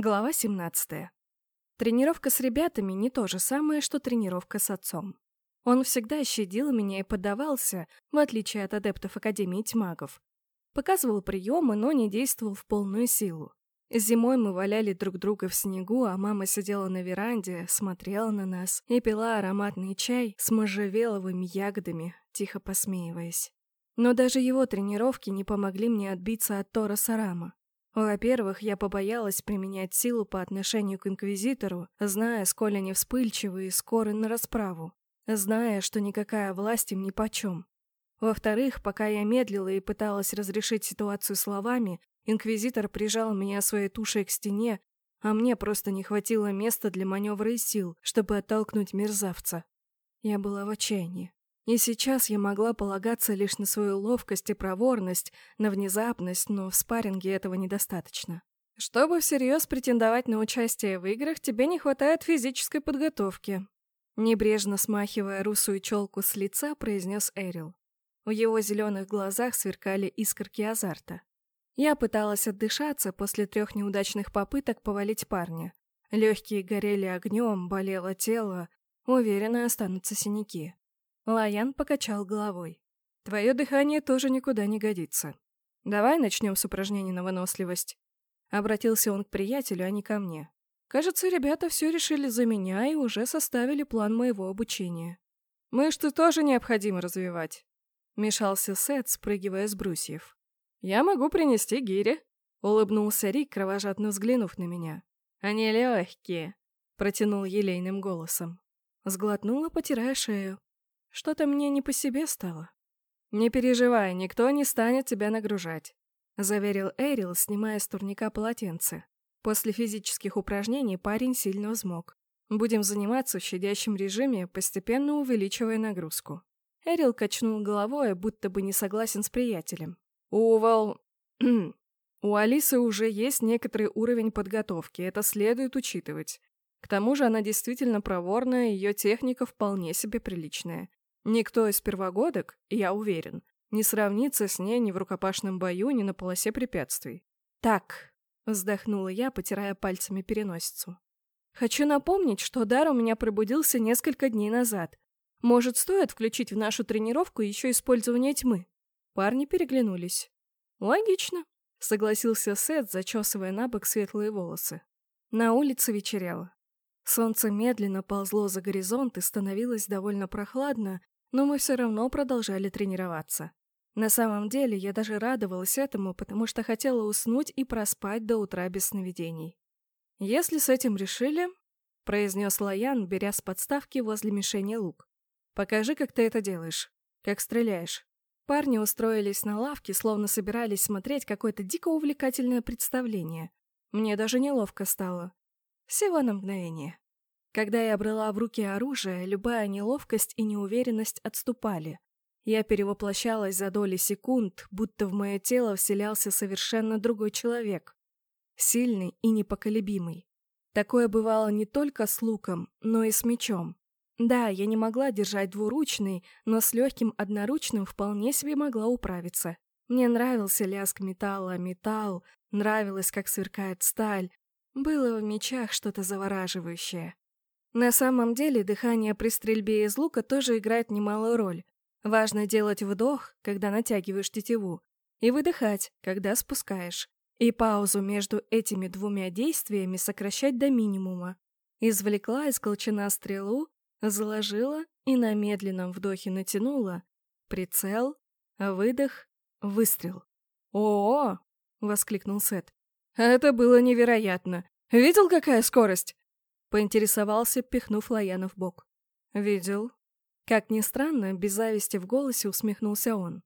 Глава 17. Тренировка с ребятами не то же самое, что тренировка с отцом. Он всегда щадил меня и поддавался, в отличие от адептов Академии Тьмагов. Показывал приемы, но не действовал в полную силу. Зимой мы валяли друг друга в снегу, а мама сидела на веранде, смотрела на нас и пила ароматный чай с можжевеловыми ягодами, тихо посмеиваясь. Но даже его тренировки не помогли мне отбиться от Тора Сарама. Во-первых, я побоялась применять силу по отношению к Инквизитору, зная, сколь они вспыльчивы и скоры на расправу, зная, что никакая власть им нипочем. Во-вторых, пока я медлила и пыталась разрешить ситуацию словами, Инквизитор прижал меня своей тушей к стене, а мне просто не хватило места для маневра и сил, чтобы оттолкнуть мерзавца. Я была в отчаянии. И сейчас я могла полагаться лишь на свою ловкость и проворность, на внезапность, но в спарринге этого недостаточно. Чтобы всерьез претендовать на участие в играх, тебе не хватает физической подготовки. Небрежно смахивая русую челку с лица, произнес Эрил. В его зеленых глазах сверкали искорки азарта. Я пыталась отдышаться после трех неудачных попыток повалить парня. Легкие горели огнем, болело тело, уверенно останутся синяки. Лаян покачал головой. «Твое дыхание тоже никуда не годится. Давай начнем с упражнений на выносливость». Обратился он к приятелю, а не ко мне. Кажется, ребята все решили за меня и уже составили план моего обучения. Мышцы тоже необходимо развивать. Мешался Сет, спрыгивая с брусьев. «Я могу принести гири», — улыбнулся Рик, кровожадно взглянув на меня. «Они легкие», — протянул елейным голосом. Сглотнула, потирая шею. Что-то мне не по себе стало. «Не переживай, никто не станет тебя нагружать», — заверил Эрил, снимая с турника полотенце. После физических упражнений парень сильно взмок. Будем заниматься в щадящем режиме, постепенно увеличивая нагрузку. Эрил качнул головой, будто бы не согласен с приятелем. У Вал... У Алисы уже есть некоторый уровень подготовки, это следует учитывать. К тому же она действительно проворная, ее техника вполне себе приличная. Никто из первогодок, я уверен, не сравнится с ней ни в рукопашном бою, ни на полосе препятствий. «Так», — вздохнула я, потирая пальцами переносицу. «Хочу напомнить, что дар у меня пробудился несколько дней назад. Может, стоит включить в нашу тренировку еще использование тьмы?» Парни переглянулись. «Логично», — согласился Сет, зачесывая на бок светлые волосы. На улице вечерело. Солнце медленно ползло за горизонт и становилось довольно прохладно, но мы все равно продолжали тренироваться. На самом деле, я даже радовалась этому, потому что хотела уснуть и проспать до утра без сновидений. «Если с этим решили», — произнес Лаян, беря с подставки возле мишени лук, — «покажи, как ты это делаешь, как стреляешь». Парни устроились на лавке, словно собирались смотреть какое-то дико увлекательное представление. Мне даже неловко стало. Всего на мгновение. Когда я брала в руки оружие, любая неловкость и неуверенность отступали. Я перевоплощалась за доли секунд, будто в мое тело вселялся совершенно другой человек. Сильный и непоколебимый. Такое бывало не только с луком, но и с мечом. Да, я не могла держать двуручный, но с легким одноручным вполне себе могла управиться. Мне нравился лязг металла, металл, нравилось, как сверкает сталь. Было в мечах что-то завораживающее. На самом деле, дыхание при стрельбе из лука тоже играет немалую роль. Важно делать вдох, когда натягиваешь тетиву, и выдыхать, когда спускаешь. И паузу между этими двумя действиями сокращать до минимума. Извлекла из колчана стрелу Заложила и на медленном вдохе натянула. Прицел, выдох, выстрел. «О-о!» — воскликнул Сет. «Это было невероятно! Видел, какая скорость?» Поинтересовался, пихнув Лаяна в бок. «Видел». Как ни странно, без зависти в голосе усмехнулся он.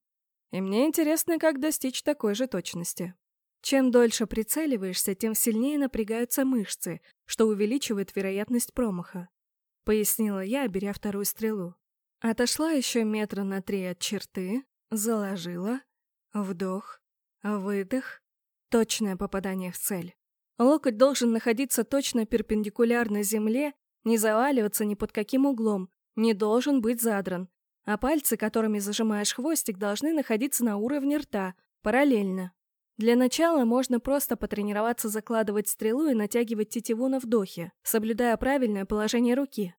«И мне интересно, как достичь такой же точности». Чем дольше прицеливаешься, тем сильнее напрягаются мышцы, что увеличивает вероятность промаха пояснила я, беря вторую стрелу. Отошла еще метра на три от черты, заложила, вдох, выдох, точное попадание в цель. Локоть должен находиться точно перпендикулярно земле, не заваливаться ни под каким углом, не должен быть задран, а пальцы, которыми зажимаешь хвостик, должны находиться на уровне рта, параллельно. Для начала можно просто потренироваться закладывать стрелу и натягивать тетиву на вдохе, соблюдая правильное положение руки.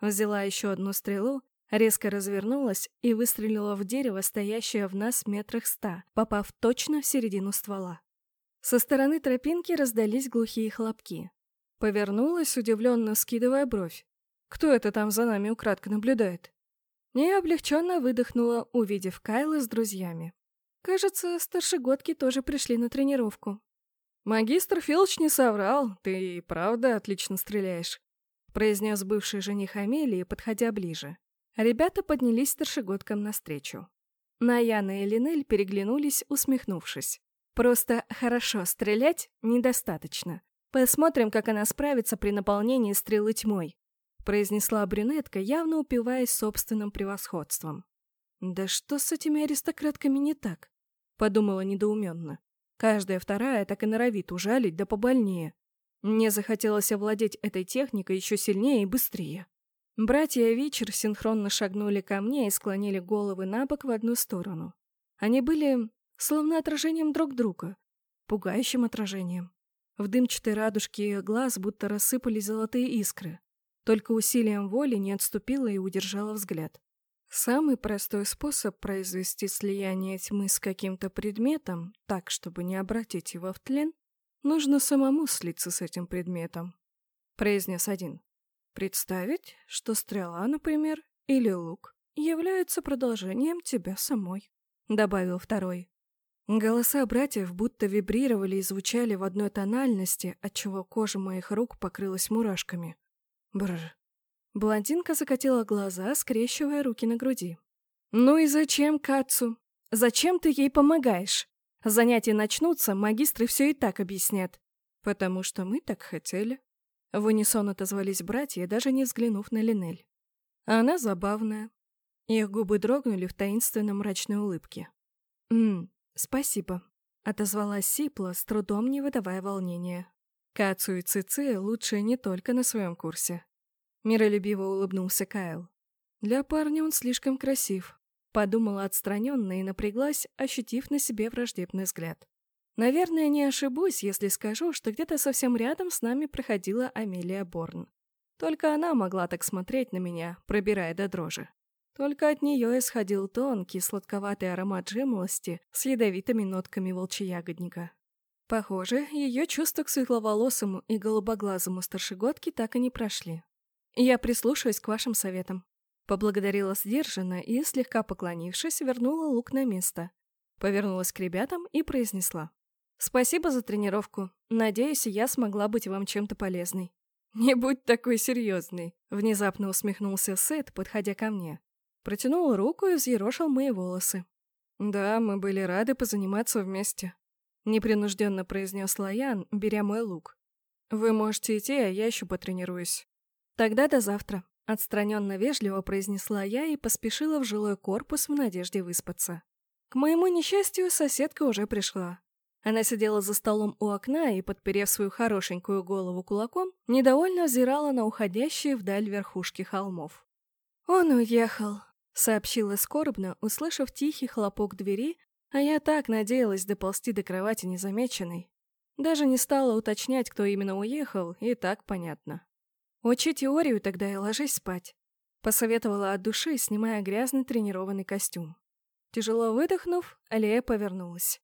Взяла еще одну стрелу, резко развернулась и выстрелила в дерево, стоящее в нас метрах ста, попав точно в середину ствола. Со стороны тропинки раздались глухие хлопки. Повернулась, удивленно скидывая бровь. Кто это там за нами украдко наблюдает? И облегченно выдохнула, увидев Кайла с друзьями. Кажется, старшегодки тоже пришли на тренировку. «Магистр Филч не соврал, ты и правда отлично стреляешь», произнес бывший жених Амелии, подходя ближе. Ребята поднялись старшегодкам навстречу. Наяна и Линель переглянулись, усмехнувшись. «Просто хорошо стрелять недостаточно. Посмотрим, как она справится при наполнении стрелы тьмой», произнесла брюнетка, явно упиваясь собственным превосходством. «Да что с этими аристократками не так?» — подумала недоуменно. Каждая вторая так и норовит ужалить, да побольнее. Мне захотелось овладеть этой техникой еще сильнее и быстрее. Братья Вечер синхронно шагнули ко мне и склонили головы на бок в одну сторону. Они были словно отражением друг друга, пугающим отражением. В дымчатой радужке глаз будто рассыпались золотые искры. Только усилием воли не отступила и удержала взгляд. Самый простой способ произвести слияние тьмы с каким-то предметом, так, чтобы не обратить его в тлен, нужно самому слиться с этим предметом, произнес один. Представить, что стрела, например, или лук являются продолжением тебя самой, добавил второй. Голоса братьев будто вибрировали и звучали в одной тональности, отчего кожа моих рук покрылась мурашками. Бррр. Блондинка закатила глаза, скрещивая руки на груди. «Ну и зачем Кацу? Зачем ты ей помогаешь? Занятия начнутся, магистры все и так объяснят. Потому что мы так хотели». В унисон отозвались братья, даже не взглянув на Линель. Она забавная. Их губы дрогнули в таинственной мрачной улыбке. «Ммм, спасибо», — отозвалась Сипла, с трудом не выдавая волнения. Кацу и Цици лучшие не только на своем курсе. Миролюбиво улыбнулся Кайл. Для парня он слишком красив. Подумала отстраненно и напряглась, ощутив на себе враждебный взгляд. Наверное, не ошибусь, если скажу, что где-то совсем рядом с нами проходила Амелия Борн. Только она могла так смотреть на меня, пробирая до дрожи. Только от нее исходил тонкий, сладковатый аромат жимолости с ядовитыми нотками волчьягодника. Похоже, ее чувства к светловолосому и голубоглазому старшегодке так и не прошли. «Я прислушаюсь к вашим советам». Поблагодарила сдержанно и, слегка поклонившись, вернула лук на место. Повернулась к ребятам и произнесла. «Спасибо за тренировку. Надеюсь, я смогла быть вам чем-то полезной». «Не будь такой серьезный», — внезапно усмехнулся Сет, подходя ко мне. Протянул руку и взъерошил мои волосы. «Да, мы были рады позаниматься вместе», — непринужденно произнес Лаян, беря мой лук. «Вы можете идти, а я еще потренируюсь». «Тогда до завтра», — отстраненно вежливо произнесла я и поспешила в жилой корпус в надежде выспаться. К моему несчастью, соседка уже пришла. Она сидела за столом у окна и, подперев свою хорошенькую голову кулаком, недовольно взирала на уходящие вдаль верхушки холмов. «Он уехал», — сообщила скорбно, услышав тихий хлопок двери, а я так надеялась доползти до кровати незамеченной. Даже не стала уточнять, кто именно уехал, и так понятно. «Учи теорию тогда и ложись спать», — посоветовала от души, снимая грязный тренированный костюм. Тяжело выдохнув, Алия повернулась.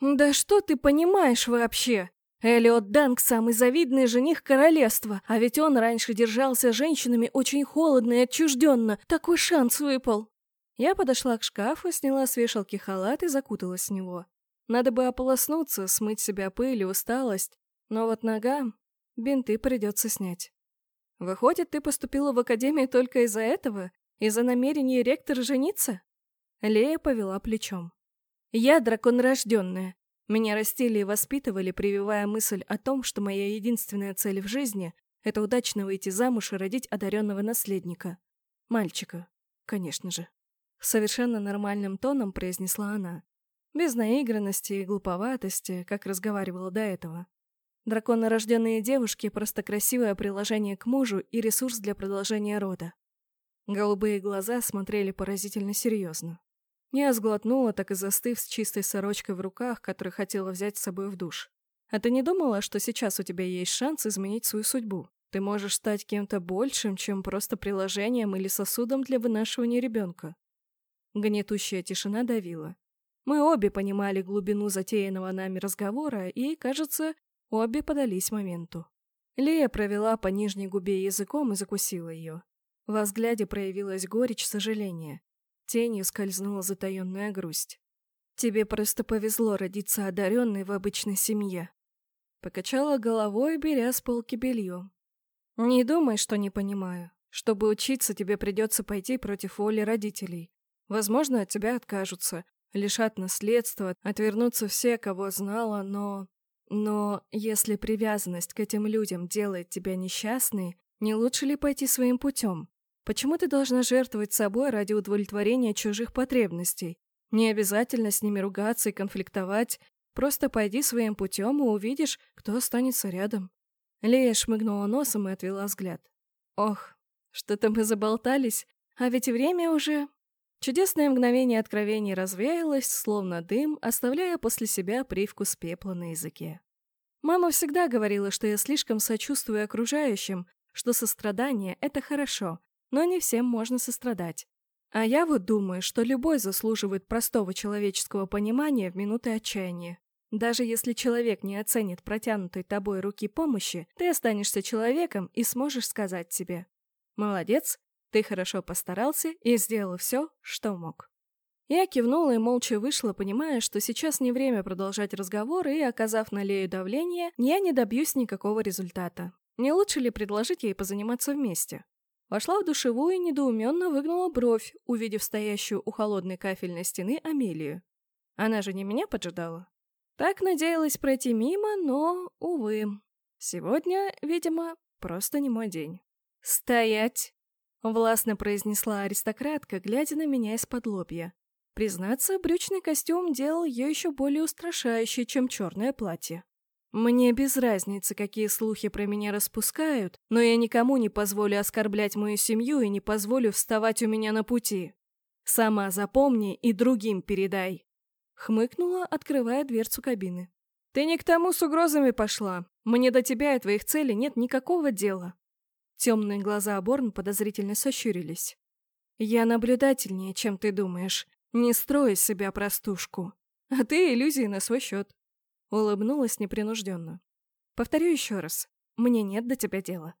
«Да что ты понимаешь вообще? Элиот Данк — самый завидный жених королевства, а ведь он раньше держался женщинами очень холодно и отчужденно. Такой шанс выпал!» Я подошла к шкафу, сняла с вешалки халат и закуталась в него. Надо бы ополоснуться, смыть себя пыль и усталость, но вот нога... Бинты придется снять. Выходит, ты поступила в академию только из-за этого? Из-за намерения ректора жениться? Лея повела плечом. Я дракон рожденная. Меня растили и воспитывали, прививая мысль о том, что моя единственная цель в жизни — это удачно выйти замуж и родить одаренного наследника. Мальчика, конечно же. Совершенно нормальным тоном произнесла она. Без наигранности и глуповатости, как разговаривала до этого. Драконорожденные девушки – просто красивое приложение к мужу и ресурс для продолжения рода. Голубые глаза смотрели поразительно серьезно. Я сглотнула, так и застыв с чистой сорочкой в руках, которую хотела взять с собой в душ. А ты не думала, что сейчас у тебя есть шанс изменить свою судьбу? Ты можешь стать кем-то большим, чем просто приложением или сосудом для вынашивания ребенка. Гнетущая тишина давила. Мы обе понимали глубину затеянного нами разговора и, кажется, обе подались моменту. Лея провела по нижней губе языком и закусила ее. Во взгляде проявилась горечь сожаления. Тенью скользнула затаенная грусть. «Тебе просто повезло родиться одаренной в обычной семье». Покачала головой, беря с полки белье. «Не думай, что не понимаю. Чтобы учиться, тебе придется пойти против воли родителей. Возможно, от тебя откажутся, лишат наследства, отвернутся все, кого знала, но... Но если привязанность к этим людям делает тебя несчастной, не лучше ли пойти своим путем? Почему ты должна жертвовать собой ради удовлетворения чужих потребностей? Не обязательно с ними ругаться и конфликтовать. Просто пойди своим путем и увидишь, кто останется рядом. Лея шмыгнула носом и отвела взгляд. Ох, что-то мы заболтались, а ведь время уже... Чудесное мгновение откровений развеялось, словно дым, оставляя после себя привкус пепла на языке. Мама всегда говорила, что я слишком сочувствую окружающим, что сострадание — это хорошо, но не всем можно сострадать. А я вот думаю, что любой заслуживает простого человеческого понимания в минуты отчаяния. Даже если человек не оценит протянутой тобой руки помощи, ты останешься человеком и сможешь сказать себе «Молодец, ты хорошо постарался и сделал все, что мог». Я кивнула и молча вышла, понимая, что сейчас не время продолжать разговор, и, оказав на Лею давление, я не добьюсь никакого результата. Не лучше ли предложить ей позаниматься вместе? Вошла в душевую и недоуменно выгнула бровь, увидев стоящую у холодной кафельной стены Амелию. Она же не меня поджидала. Так надеялась пройти мимо, но, увы. Сегодня, видимо, просто не мой день. «Стоять!» — властно произнесла аристократка, глядя на меня из-под лобья. Признаться, брючный костюм делал ее еще более устрашающей, чем черное платье. Мне без разницы, какие слухи про меня распускают, но я никому не позволю оскорблять мою семью и не позволю вставать у меня на пути. Сама запомни и другим передай. Хмыкнула, открывая дверцу кабины. «Ты не к тому с угрозами пошла. Мне до тебя и твоих целей нет никакого дела». Темные глаза Борн подозрительно сощурились. «Я наблюдательнее, чем ты думаешь. Не строй из себя простушку. А ты иллюзии на свой счет». Улыбнулась непринужденно. «Повторю еще раз. Мне нет до тебя дела.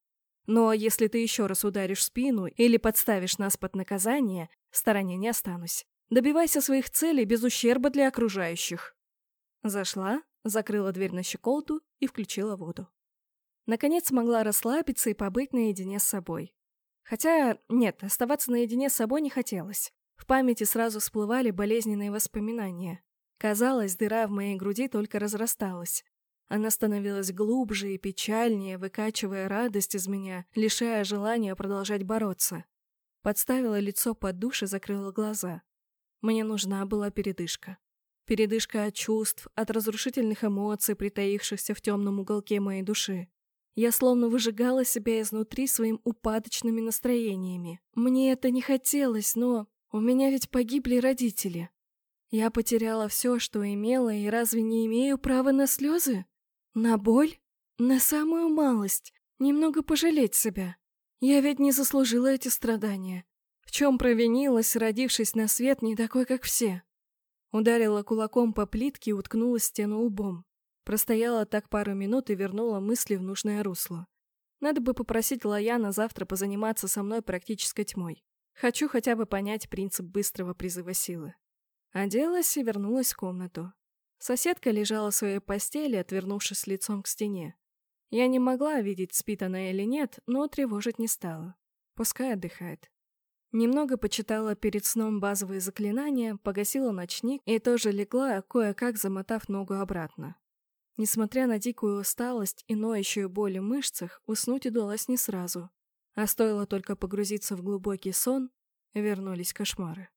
Но если ты еще раз ударишь спину или подставишь нас под наказание, в стороне не останусь. Добивайся своих целей без ущерба для окружающих. Зашла, закрыла дверь на щеколду и включила воду. Наконец смогла расслабиться и побыть наедине с собой. Хотя, нет, оставаться наедине с собой не хотелось. В памяти сразу всплывали болезненные воспоминания. Казалось, дыра в моей груди только разрасталась. Она становилась глубже и печальнее, выкачивая радость из меня, лишая желания продолжать бороться. Подставила лицо под душ и закрыла глаза. Мне нужна была передышка. Передышка от чувств, от разрушительных эмоций, притаившихся в темном уголке моей души. Я словно выжигала себя изнутри своим упадочными настроениями. Мне это не хотелось, но у меня ведь погибли родители. Я потеряла все, что имела, и разве не имею права на слезы? На боль? На самую малость? Немного пожалеть себя? Я ведь не заслужила эти страдания. В чем провинилась, родившись на свет не такой, как все? Ударила кулаком по плитке и уткнулась в стену лбом. Простояла так пару минут и вернула мысли в нужное русло. Надо бы попросить Лояна завтра позаниматься со мной практической тьмой. Хочу хотя бы понять принцип быстрого призыва силы. Оделась и вернулась в комнату. Соседка лежала в своей постели, отвернувшись лицом к стене. Я не могла видеть, спит она или нет, но тревожить не стала. Пускай отдыхает. Немного почитала перед сном базовые заклинания, погасила ночник и тоже легла, кое-как замотав ногу обратно. Несмотря на дикую усталость и ноющую боль в мышцах, уснуть удалось не сразу. А стоило только погрузиться в глубокий сон, вернулись кошмары.